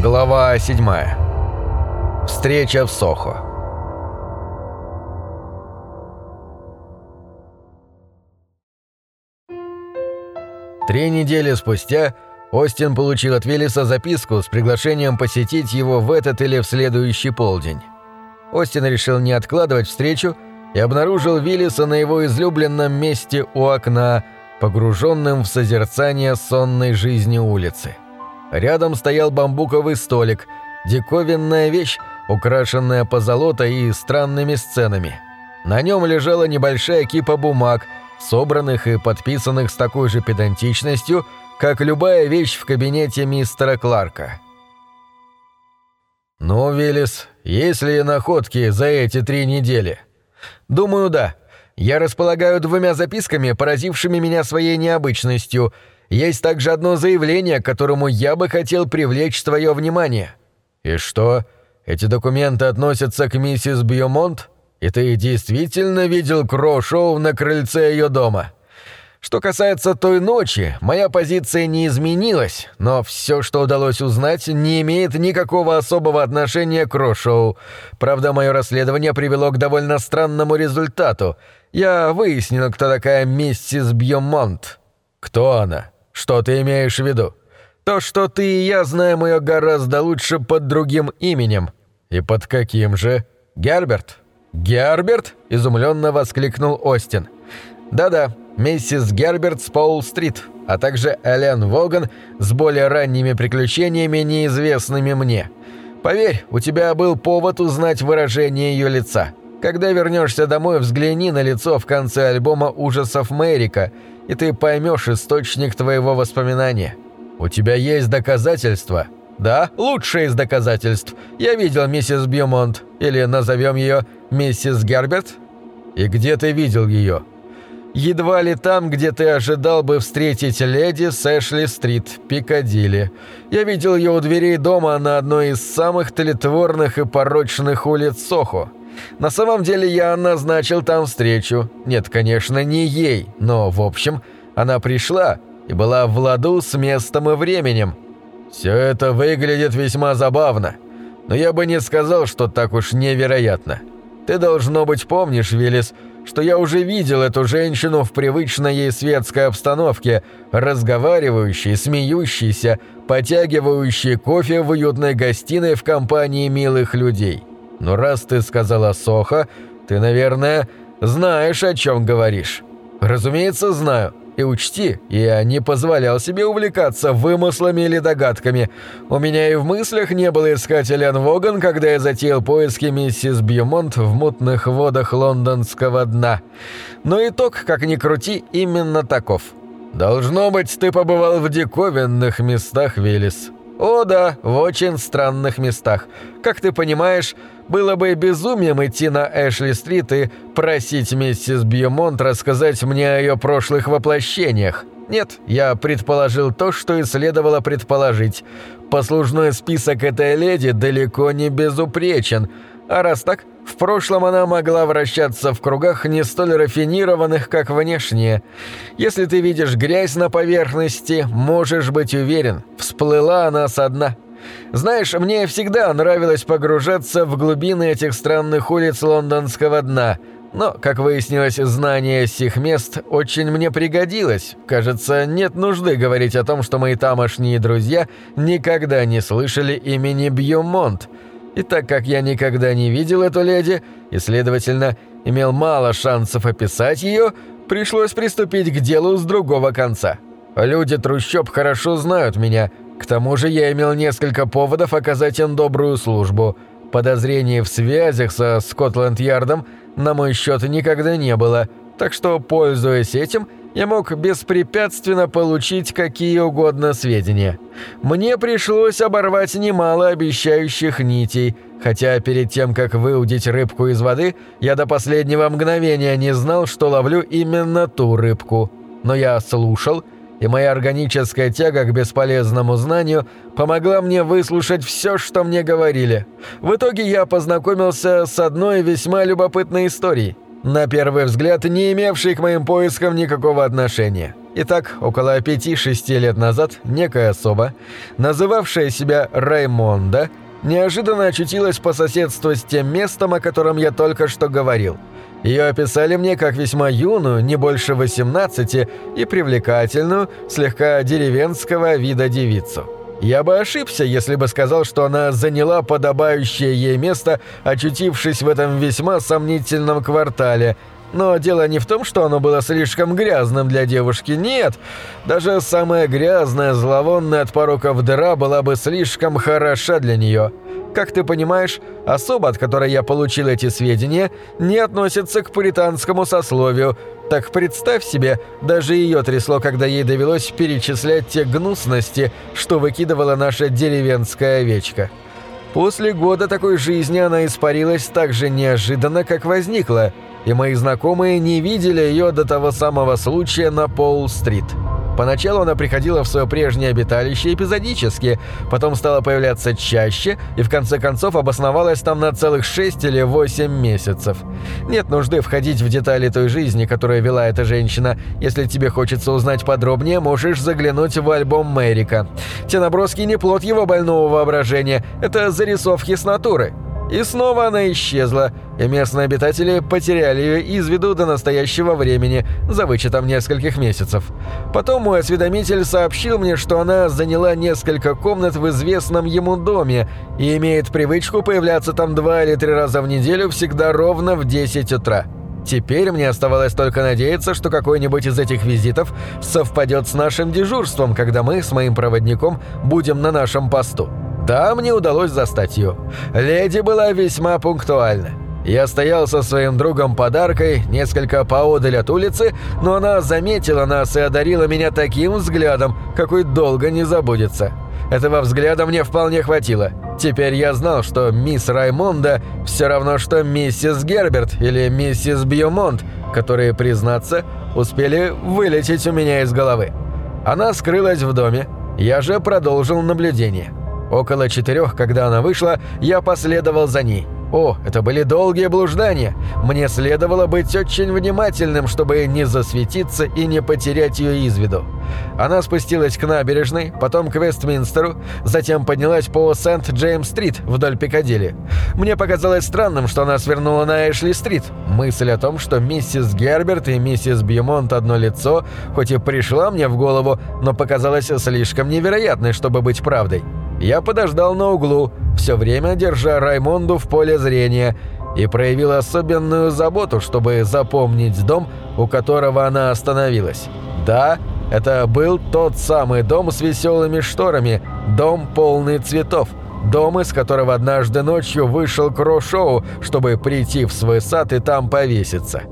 Глава 7. Встреча в Сохо. Три недели спустя Остин получил от Виллиса записку с приглашением посетить его в этот или в следующий полдень. Остин решил не откладывать встречу и обнаружил Виллиса на его излюбленном месте у окна, погруженным в созерцание сонной жизни улицы. Рядом стоял бамбуковый столик, диковинная вещь, украшенная позолотой и странными сценами. На нем лежала небольшая кипа бумаг, собранных и подписанных с такой же педантичностью, как любая вещь в кабинете мистера Кларка. «Ну, Виллис, есть ли находки за эти три недели?» «Думаю, да. Я располагаю двумя записками, поразившими меня своей необычностью. Есть также одно заявление, к которому я бы хотел привлечь твое внимание». «И что? Эти документы относятся к миссис Бьюмонт? И ты действительно видел Кроу-шоу на крыльце ее дома?» Что касается той ночи, моя позиция не изменилась, но все, что удалось узнать, не имеет никакого особого отношения к Рошоу. Правда, мое расследование привело к довольно странному результату. Я выяснил, кто такая миссис Бьемонт. Кто она? Что ты имеешь в виду? То, что ты и я знаем ее гораздо лучше под другим именем. И под каким же? Герберт. Герберт? изумленно воскликнул Остин. Да-да, миссис Герберт с Пол-стрит, а также Элен Воган с более ранними приключениями, неизвестными мне. Поверь, у тебя был повод узнать выражение ее лица. Когда вернешься домой, взгляни на лицо в конце альбома ужасов Мэрика, и ты поймешь источник твоего воспоминания. У тебя есть доказательства? Да, лучшее из доказательств. Я видел миссис Бьюмонт, или назовем ее миссис Герберт. И где ты видел ее? едва ли там, где ты ожидал бы встретить леди с Эшли-стрит, Пикадилли. Я видел ее у дверей дома на одной из самых тлетворных и порочных улиц Сохо. На самом деле я назначил там встречу. Нет, конечно, не ей, но, в общем, она пришла и была в ладу с местом и временем. Все это выглядит весьма забавно, но я бы не сказал, что так уж невероятно. Ты, должно быть, помнишь, Виллис, что я уже видел эту женщину в привычной ей светской обстановке, разговаривающей, смеющейся, потягивающей кофе в уютной гостиной в компании милых людей. Но раз ты сказала Соха, ты, наверное, знаешь, о чем говоришь. Разумеется, знаю. И учти, я не позволял себе увлекаться вымыслами или догадками. У меня и в мыслях не было искать Элен Воган, когда я затеял поиски миссис Бьюмонт в мутных водах лондонского дна. Но итог, как ни крути, именно таков. Должно быть, ты побывал в диковинных местах, Виллис. О да, в очень странных местах. Как ты понимаешь, было бы безумием идти на Эшли-стрит и просить миссис Бьюмонт рассказать мне о ее прошлых воплощениях. Нет, я предположил то, что и следовало предположить. Послужной список этой леди далеко не безупречен, а раз так, в прошлом она могла вращаться в кругах не столь рафинированных, как внешние. Если ты видишь грязь на поверхности, можешь быть уверен, всплыла она со дна. Знаешь, мне всегда нравилось погружаться в глубины этих странных улиц лондонского дна, но, как выяснилось, знание сих мест очень мне пригодилось. Кажется, нет нужды говорить о том, что мои тамошние друзья никогда не слышали имени Бьюмонт. И так как я никогда не видел эту леди, и, следовательно, имел мало шансов описать ее, пришлось приступить к делу с другого конца. Люди трущоб хорошо знают меня – к тому же я имел несколько поводов оказать им добрую службу. Подозрений в связях со Скотланд-Ярдом на мой счет никогда не было, так что, пользуясь этим, я мог беспрепятственно получить какие угодно сведения. Мне пришлось оборвать немало обещающих нитей, хотя перед тем, как выудить рыбку из воды, я до последнего мгновения не знал, что ловлю именно ту рыбку. Но я слушал и моя органическая тяга к бесполезному знанию помогла мне выслушать все, что мне говорили. В итоге я познакомился с одной весьма любопытной историей, на первый взгляд не имевшей к моим поискам никакого отношения. Итак, около пяти-шести лет назад некая особа, называвшая себя Раймонда, неожиданно очутилась по соседству с тем местом, о котором я только что говорил. Ее описали мне как весьма юную, не больше 18, и привлекательную, слегка деревенского вида девицу. Я бы ошибся, если бы сказал, что она заняла подобающее ей место, очутившись в этом весьма сомнительном квартале – но дело не в том, что оно было слишком грязным для девушки, нет. Даже самая грязная, зловонная от пороков дыра была бы слишком хороша для нее. Как ты понимаешь, особа, от которой я получил эти сведения, не относится к пуританскому сословию. Так представь себе, даже ее трясло, когда ей довелось перечислять те гнусности, что выкидывала наша деревенская овечка. После года такой жизни она испарилась так же неожиданно, как возникла – и мои знакомые не видели ее до того самого случая на Пол-стрит. Поначалу она приходила в свое прежнее обиталище эпизодически, потом стала появляться чаще и в конце концов обосновалась там на целых 6 или 8 месяцев. Нет нужды входить в детали той жизни, которую вела эта женщина. Если тебе хочется узнать подробнее, можешь заглянуть в альбом Мэрика. Те наброски не плод его больного воображения, это зарисовки с натуры. И снова она исчезла, и местные обитатели потеряли ее из виду до настоящего времени, за вычетом нескольких месяцев. Потом мой осведомитель сообщил мне, что она заняла несколько комнат в известном ему доме и имеет привычку появляться там два или три раза в неделю всегда ровно в 10 утра. Теперь мне оставалось только надеяться, что какой-нибудь из этих визитов совпадет с нашим дежурством, когда мы с моим проводником будем на нашем посту. Там не удалось застать ее. Леди была весьма пунктуальна. Я стоял со своим другом подаркой несколько поодаль от улицы, но она заметила нас и одарила меня таким взглядом, какой долго не забудется. Этого взгляда мне вполне хватило. Теперь я знал, что мисс Раймонда все равно, что миссис Герберт или миссис Бьюмонт, которые, признаться, успели вылететь у меня из головы. Она скрылась в доме, я же продолжил наблюдение. Около четырех, когда она вышла, я последовал за ней. О, это были долгие блуждания. Мне следовало быть очень внимательным, чтобы не засветиться и не потерять ее из виду. Она спустилась к набережной, потом к Вестминстеру, затем поднялась по Сент-Джеймс-стрит вдоль Пикадилли. Мне показалось странным, что она свернула на Эшли-стрит. Мысль о том, что миссис Герберт и миссис Бьюмонт одно лицо, хоть и пришла мне в голову, но показалась слишком невероятной, чтобы быть правдой. Я подождал на углу, все время держа Раймонду в поле зрения, и проявил особенную заботу, чтобы запомнить дом, у которого она остановилась. Да, это был тот самый дом с веселыми шторами, дом полный цветов, дом, из которого однажды ночью вышел Кроу-шоу, чтобы прийти в свой сад и там повеситься.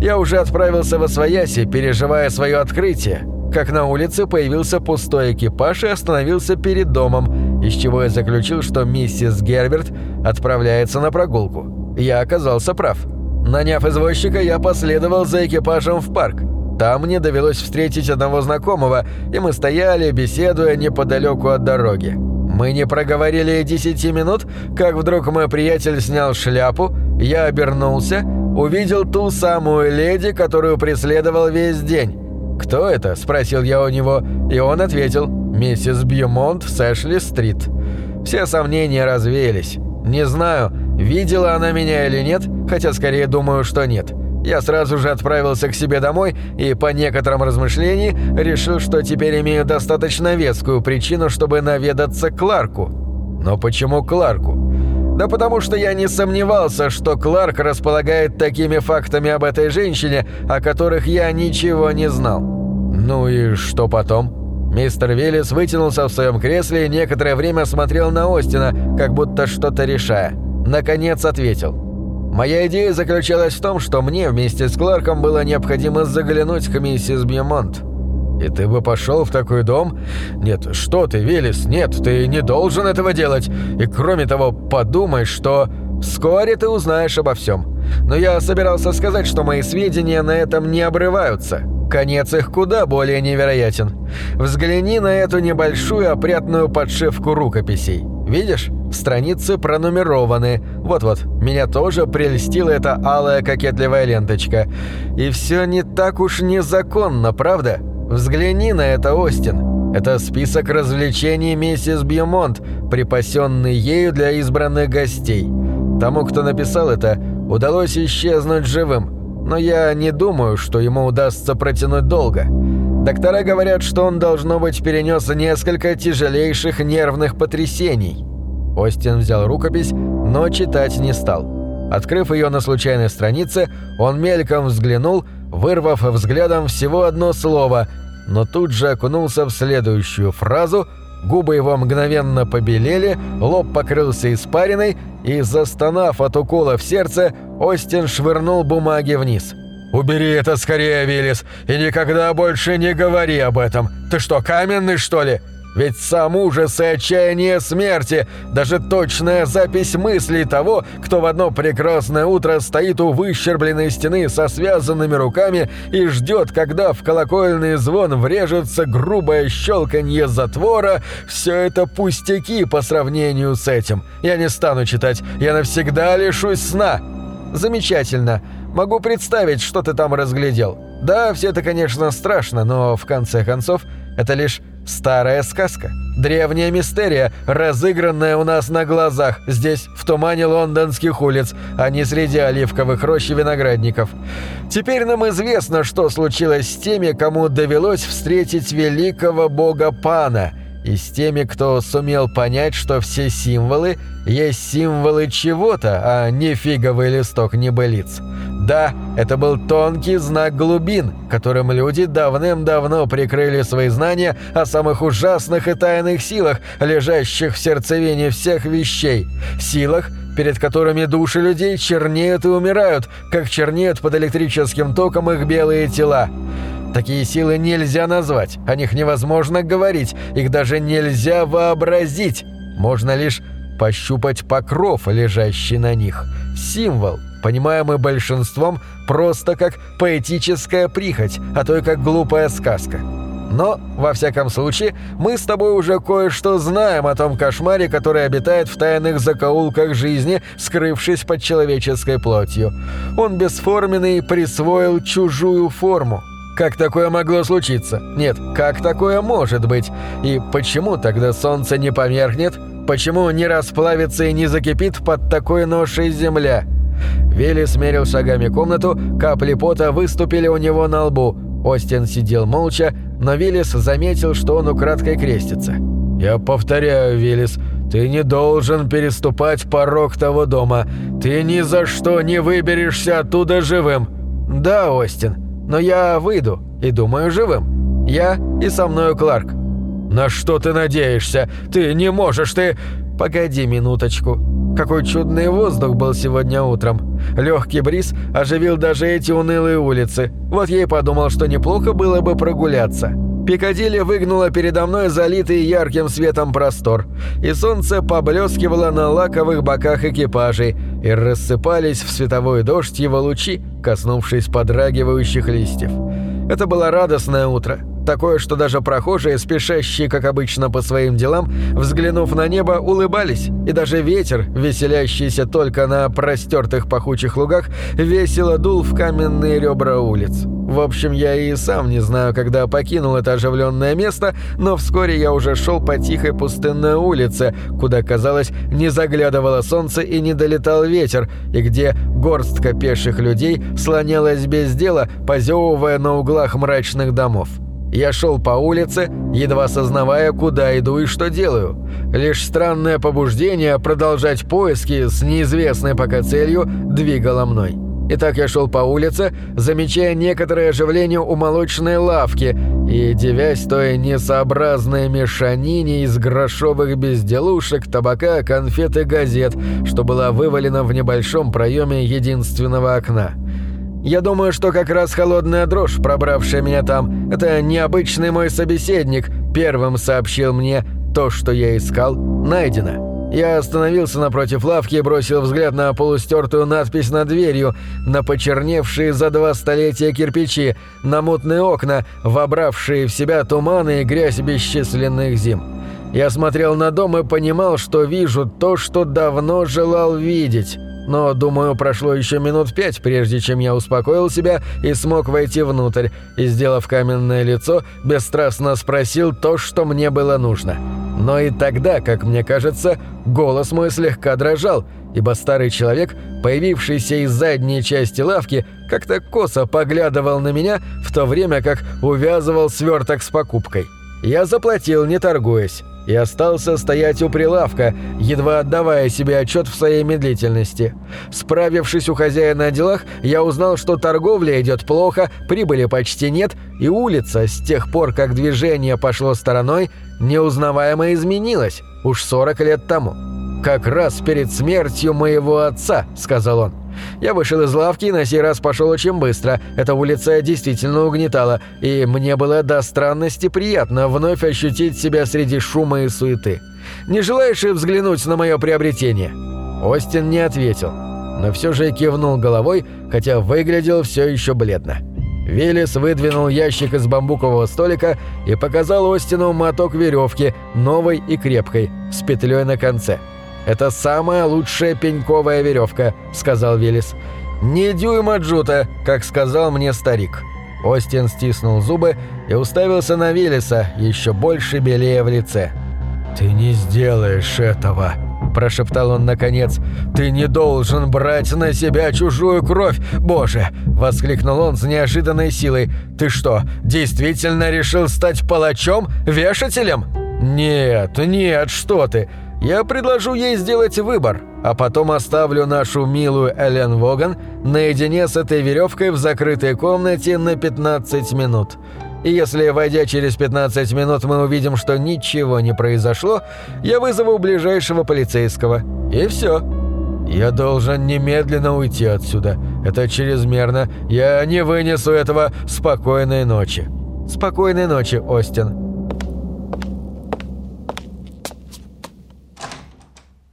Я уже отправился во Свояси, переживая свое открытие, как на улице появился пустой экипаж и остановился перед домом, из чего я заключил, что миссис Герберт отправляется на прогулку. Я оказался прав. Наняв извозчика, я последовал за экипажем в парк. Там мне довелось встретить одного знакомого, и мы стояли, беседуя неподалеку от дороги. Мы не проговорили десяти минут, как вдруг мой приятель снял шляпу, я обернулся, увидел ту самую леди, которую преследовал весь день. «Кто это?» – спросил я у него, и он ответил «Миссис Бьюмонт с Эшли-стрит». Все сомнения развеялись. Не знаю, видела она меня или нет, хотя скорее думаю, что нет. Я сразу же отправился к себе домой и, по некоторым размышлениям, решил, что теперь имею достаточно вескую причину, чтобы наведаться к Кларку. Но почему Кларку? Да потому что я не сомневался, что Кларк располагает такими фактами об этой женщине, о которых я ничего не знал. Ну и что потом? Мистер Виллис вытянулся в своем кресле и некоторое время смотрел на Остина, как будто что-то решая. Наконец ответил. Моя идея заключалась в том, что мне вместе с Кларком было необходимо заглянуть к миссис Бьемонт. «И ты бы пошел в такой дом? Нет, что ты, Велес, нет, ты не должен этого делать. И кроме того, подумай, что вскоре ты узнаешь обо всем. Но я собирался сказать, что мои сведения на этом не обрываются. Конец их куда более невероятен. Взгляни на эту небольшую опрятную подшивку рукописей. Видишь? Страницы пронумерованы. Вот-вот, меня тоже прельстила эта алая кокетливая ленточка. И все не так уж незаконно, правда?» Взгляни на это, Остин. Это список развлечений миссис Бьюмонт, припасенный ею для избранных гостей. Тому, кто написал это, удалось исчезнуть живым, но я не думаю, что ему удастся протянуть долго. Доктора говорят, что он, должно быть, перенес несколько тяжелейших нервных потрясений. Остин взял рукопись, но читать не стал. Открыв ее на случайной странице, он мельком взглянул, вырвав взглядом всего одно слово, но тут же окунулся в следующую фразу, губы его мгновенно побелели, лоб покрылся испариной, и, застонав от укола в сердце, Остин швырнул бумаги вниз – «Убери это скорее, Виллис, и никогда больше не говори об этом. Ты что, каменный, что ли? Ведь сам ужас и отчаяние смерти, даже точная запись мыслей того, кто в одно прекрасное утро стоит у выщербленной стены со связанными руками и ждет, когда в колокольный звон врежется грубое щелканье затвора, все это пустяки по сравнению с этим. Я не стану читать, я навсегда лишусь сна». «Замечательно. Могу представить, что ты там разглядел. Да, все это, конечно, страшно, но в конце концов это лишь старая сказка. Древняя мистерия, разыгранная у нас на глазах, здесь, в тумане лондонских улиц, а не среди оливковых рощ и виноградников. Теперь нам известно, что случилось с теми, кому довелось встретить великого бога Пана – и с теми, кто сумел понять, что все символы есть символы чего-то, а не фиговый листок небылиц. Да, это был тонкий знак глубин, которым люди давным-давно прикрыли свои знания о самых ужасных и тайных силах, лежащих в сердцевине всех вещей. Силах, перед которыми души людей чернеют и умирают, как чернеют под электрическим током их белые тела. Такие силы нельзя назвать, о них невозможно говорить, их даже нельзя вообразить. Можно лишь пощупать покров, лежащий на них. Символ, понимаемый большинством просто как поэтическая прихоть, а то и как глупая сказка. Но, во всяком случае, мы с тобой уже кое-что знаем о том кошмаре, который обитает в тайных закоулках жизни, скрывшись под человеческой плотью. Он бесформенный присвоил чужую форму. Как такое могло случиться? Нет, как такое может быть? И почему тогда солнце не померкнет? Почему не расплавится и не закипит под такой ношей земля? Вилли смерил шагами комнату, капли пота выступили у него на лбу. Остин сидел молча, но Виллис заметил, что он украдкой крестится. «Я повторяю, Виллис, ты не должен переступать порог того дома. Ты ни за что не выберешься оттуда живым». «Да, Остин, но я выйду, и думаю, живым. Я и со мною Кларк». «На что ты надеешься? Ты не можешь, ты...» «Погоди минуточку. Какой чудный воздух был сегодня утром. Легкий бриз оживил даже эти унылые улицы. Вот я и подумал, что неплохо было бы прогуляться». Пикадилли выгнула передо мной залитый ярким светом простор, и солнце поблескивало на лаковых боках экипажей, и рассыпались в световой дождь его лучи, коснувшись подрагивающих листьев. Это было радостное утро. Такое, что даже прохожие, спешащие, как обычно, по своим делам, взглянув на небо, улыбались, и даже ветер, веселящийся только на простертых пахучих лугах, весело дул в каменные ребра улиц. В общем, я и сам не знаю, когда покинул это оживленное место, но вскоре я уже шел по тихой пустынной улице, куда, казалось, не заглядывало солнце и не долетал ветер, и где горстка пеших людей слонялась без дела, позевывая на углах мрачных домов. Я шел по улице, едва сознавая, куда иду и что делаю. Лишь странное побуждение продолжать поиски с неизвестной пока целью двигало мной. Итак, я шел по улице, замечая некоторое оживление у молочной лавки и девясь той несообразной мешанине из грошовых безделушек, табака, конфет и газет, что была вывалена в небольшом проеме единственного окна. Я думаю, что как раз холодная дрожь, пробравшая меня там, это необычный мой собеседник, первым сообщил мне то, что я искал, найдено. Я остановился напротив лавки и бросил взгляд на полустертую надпись над дверью, на почерневшие за два столетия кирпичи, на мутные окна, вобравшие в себя туманы и грязь бесчисленных зим. Я смотрел на дом и понимал, что вижу то, что давно желал видеть. но, думаю, прошло еще минут пять, прежде чем я успокоил себя и смог войти внутрь, и, сделав каменное лицо, бесстрастно спросил то, что мне было нужно. Но и тогда, как мне кажется, голос мой слегка дрожал, ибо старый человек, появившийся из задней части лавки, как-то косо поглядывал на меня, в то время как увязывал сверток с покупкой. Я заплатил, не торгуясь и остался стоять у прилавка, едва отдавая себе отчет в своей медлительности. Справившись у хозяина о делах, я узнал, что торговля идет плохо, прибыли почти нет, и улица, с тех пор, как движение пошло стороной, неузнаваемо изменилась, уж 40 лет тому. «Как раз перед смертью моего отца», — сказал он. Я вышел из лавки и на сей раз пошел очень быстро. Эта улица действительно угнетала, и мне было до странности приятно вновь ощутить себя среди шума и суеты. «Не желаешь ли взглянуть на мое приобретение?» Остин не ответил, но все же кивнул головой, хотя выглядел все еще бледно. Велес выдвинул ящик из бамбукового столика и показал Остину моток веревки, новой и крепкой, с петлей на конце. «Это самая лучшая пеньковая веревка», — сказал Виллис. «Не дюйма джута, как сказал мне старик». Остин стиснул зубы и уставился на Виллиса, еще больше белее в лице. «Ты не сделаешь этого», – прошептал он наконец. «Ты не должен брать на себя чужую кровь, боже!» – воскликнул он с неожиданной силой. «Ты что, действительно решил стать палачом, вешателем?» «Нет, нет, что ты! Я предложу ей сделать выбор, а потом оставлю нашу милую Элен Воган наедине с этой веревкой в закрытой комнате на 15 минут. И если, войдя через 15 минут, мы увидим, что ничего не произошло, я вызову ближайшего полицейского. И все. Я должен немедленно уйти отсюда. Это чрезмерно. Я не вынесу этого спокойной ночи. Спокойной ночи, Остин.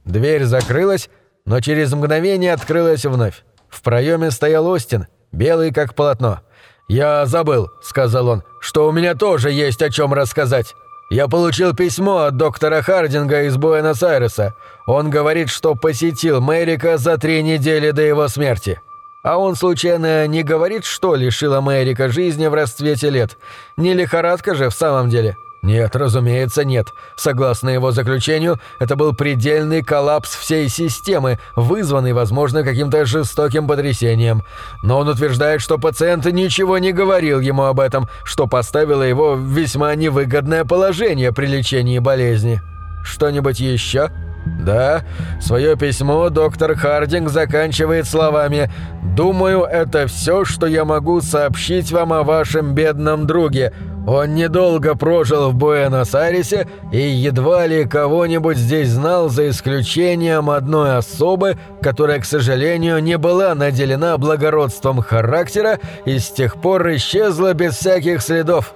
Дверь закрылась, но через мгновение открылась вновь. В проеме стоял Остин, белый как полотно. «Я забыл», — сказал он, — «что у меня тоже есть о чем рассказать. Я получил письмо от доктора Хардинга из Буэнос-Айреса. Он говорит, что посетил Мэрика за три недели до его смерти. А он, случайно, не говорит, что лишило Мэрика жизни в расцвете лет? Не лихорадка же в самом деле?» Нет, разумеется, нет. Согласно его заключению, это был предельный коллапс всей системы, вызванный, возможно, каким-то жестоким потрясением. Но он утверждает, что пациент ничего не говорил ему об этом, что поставило его в весьма невыгодное положение при лечении болезни. Что-нибудь еще? Да, свое письмо доктор Хардинг заканчивает словами «Думаю, это все, что я могу сообщить вам о вашем бедном друге. Он недолго прожил в Буэнос-Айресе и едва ли кого-нибудь здесь знал за исключением одной особы, которая, к сожалению, не была наделена благородством характера и с тех пор исчезла без всяких следов.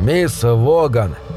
Мисс Воган –